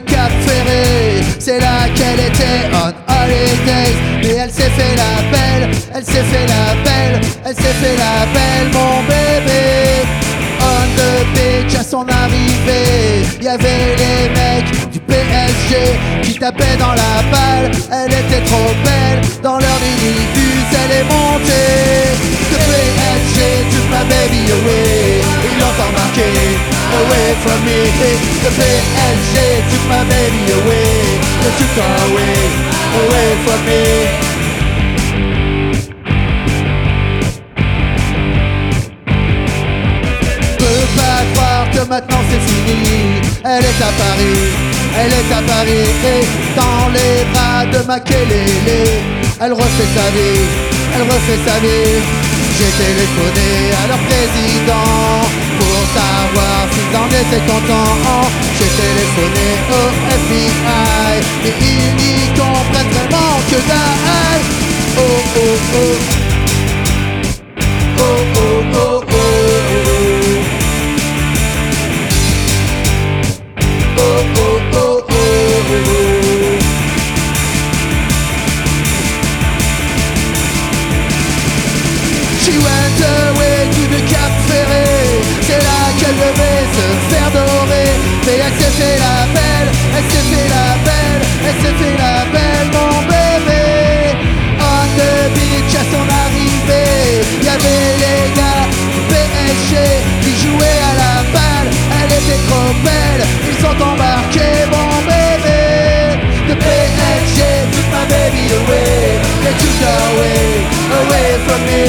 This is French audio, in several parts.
Cap Ferré. C'est là qu'elle était on holidays. Mais elle s'est fait la belle, elle s'est fait la belle, elle s'est fait la belle, mon bébé. On the beach à son arrivée, y avait les mecs du PSG qui tapaient dans la balle. Elle était trop belle. From me, the PSG took my baby away. They took her away, away from me. peux pas croire que maintenant c'est fini. Elle est à Paris, elle est à Paris et dans les bras de Makelele, elle refait sa vie, elle refait sa vie. J'ai téléphoné à leur président en étaient contents. J'ai téléphoné au FBI et ils n'y comprennent vraiment que dalle. Oh oh oh. Oh oh oh oh. Oh oh oh oh She went elle s'est fait la belle, elle s'est fait la belle? Elle s'est fait la belle mon bébé? On the beach à son arrivée. Y'avait les gars du PSG qui jouaient à la balle. Elle était trop belle, ils sont embarqués mon bébé. The PSG took my baby away. They took away, away from me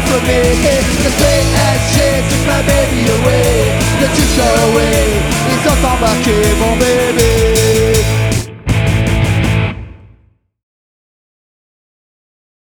away from me The my baby away. Took her away Ils ont embarqué mon bébé